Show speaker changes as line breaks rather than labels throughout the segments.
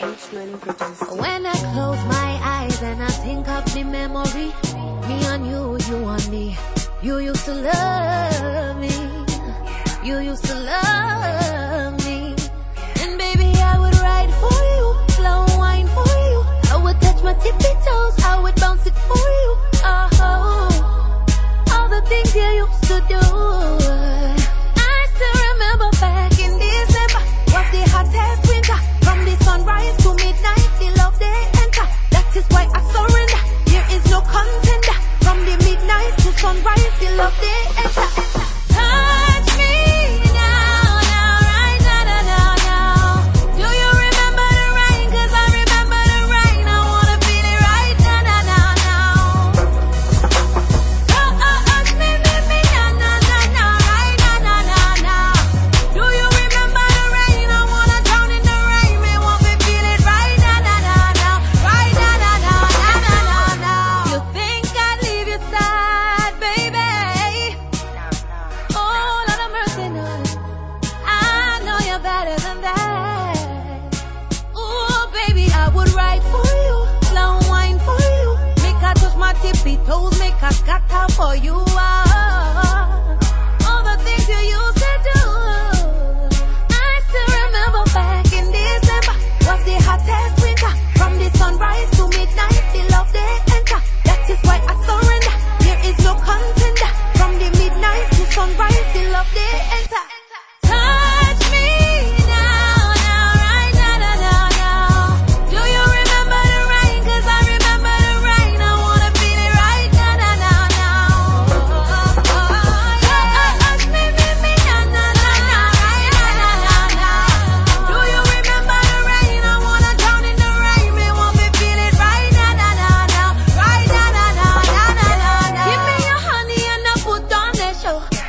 When I close my eyes and I think of the memory, me and you, you and me, you used to love me, you used to love me. right for you. Long wine for you. Make her touch my tippy toes. Make her scatter for you. Oh.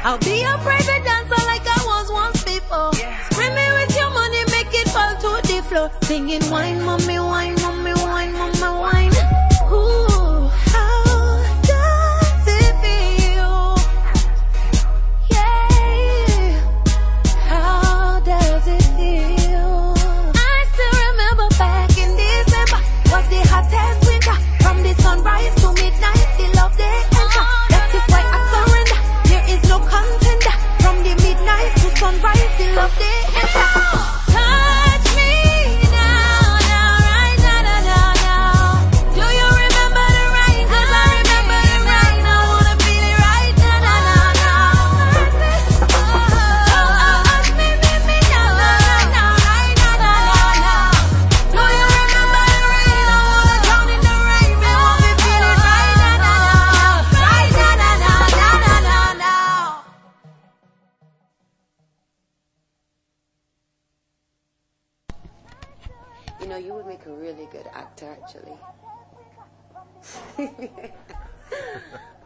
I'll be your private dancer like I was once before. Yeah. Screaming with your money, make it fall to the floor. Singing wine, mommy, wine, mommy,
You know, you would make a really good actor, actually.